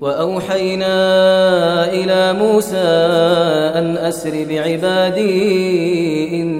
وأوحينا إلى موسى أن أسر بعبادي إن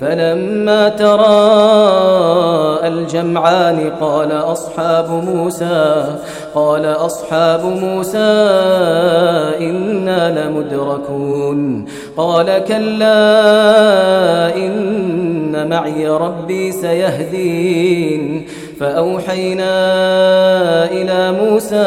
فلما ترى الجمعان قال أصحاب موسى قال أصحاب موسى إنا لمدركون. قال كلا إن معي ربي سيهدين. فأوحينا إلى موسى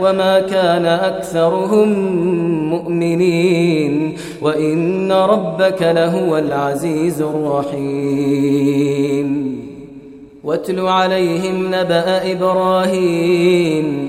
وما كان أكثرهم مؤمنين وإن ربك لهو العزيز الرحيم واتل عليهم نبأ إبراهيم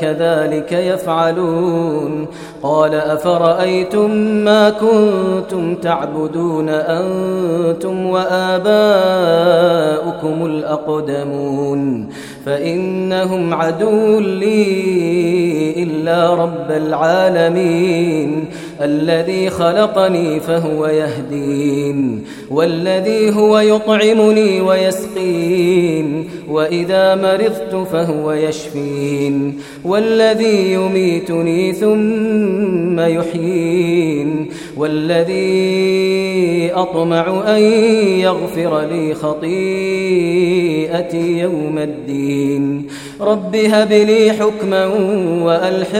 كذلك يفعلون. قال أفرأيتم ما كنتم تعبدون؟ أنتم وآباؤكم الأقدمون. فإنهم عدو لي. رب العالمين. الذي خلقني فهو يهدين. والذي هو يطعمني ويسقين. وإذا مرضت فهو يشفين. والذي يميتني ثم يحيين. والذي أطمع أن يغفر لي خطيئتي يوم الدين. رب هب لي حكما وألحق